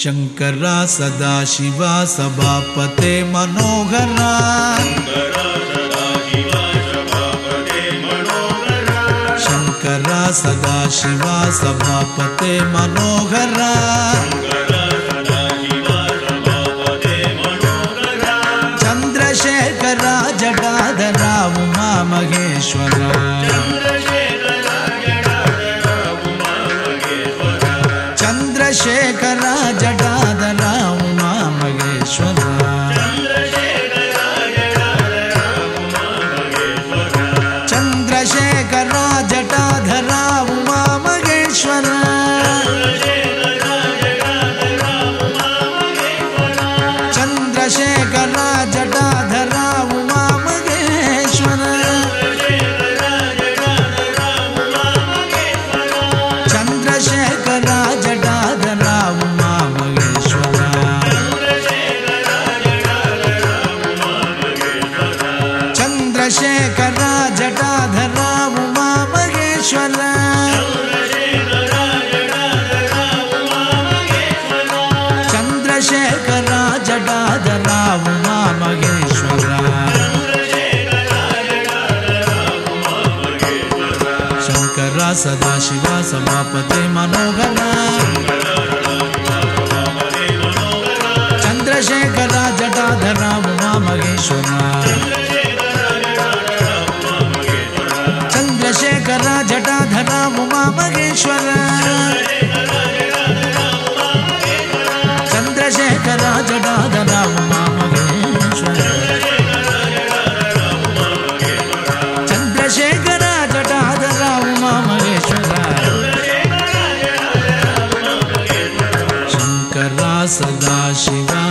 शङ्करा सदाशिवा सभापते मनोहरा। शङ्करा सदाशिवा सभापते मनोहरा। चन्द्रशेखरा जटाधरा उमा महेश्वरा उमा महेश्वरा। चन्द्रशेखरा जटाधरा उमा महेश्वरा। शङ्करा सदाशिवा सभापते मनोहरा। चन्द्रशेखरा जटाधरा उमा महेश्वरा। चंद्रशेखरेश्वरा चंद्रशेखर जडाधराम मामगणेश्वर चंद्रशेखर जडाधराम मामगेश्वरा शंकरा सदा शिवा